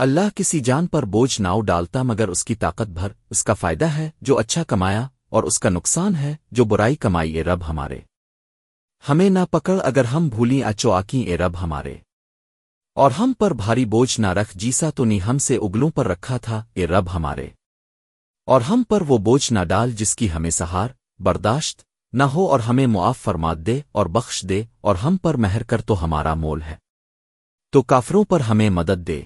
اللہ کسی جان پر بوجھ ناؤ ڈالتا مگر اس کی طاقت بھر، اس کا فائدہ ہے جو اچھا کمایا اور اس کا نقصان ہے جو برائی کمائی، اے رب ہمارے۔ ہمیں نہ پکڑ اگر ہم بھولیں اچو آکیں، اے رب ہمارے۔ اور ہم پر بھاری بوجھ نہ رکھ، جیسا تو نہیں ہم سے اگلوں پر رکھا تھا، اے رب ہمارے۔ اور ہم پر وہ بوجھ نہ ڈال جس کی ہمیں سہار، برداشت نہ ہو اور ہمیں معاف فرمات دے اور بخش دے، اور ہم پر مہر کر تو ہمارا مول ہے۔ تو کافروں پر ہمیں مدد دے۔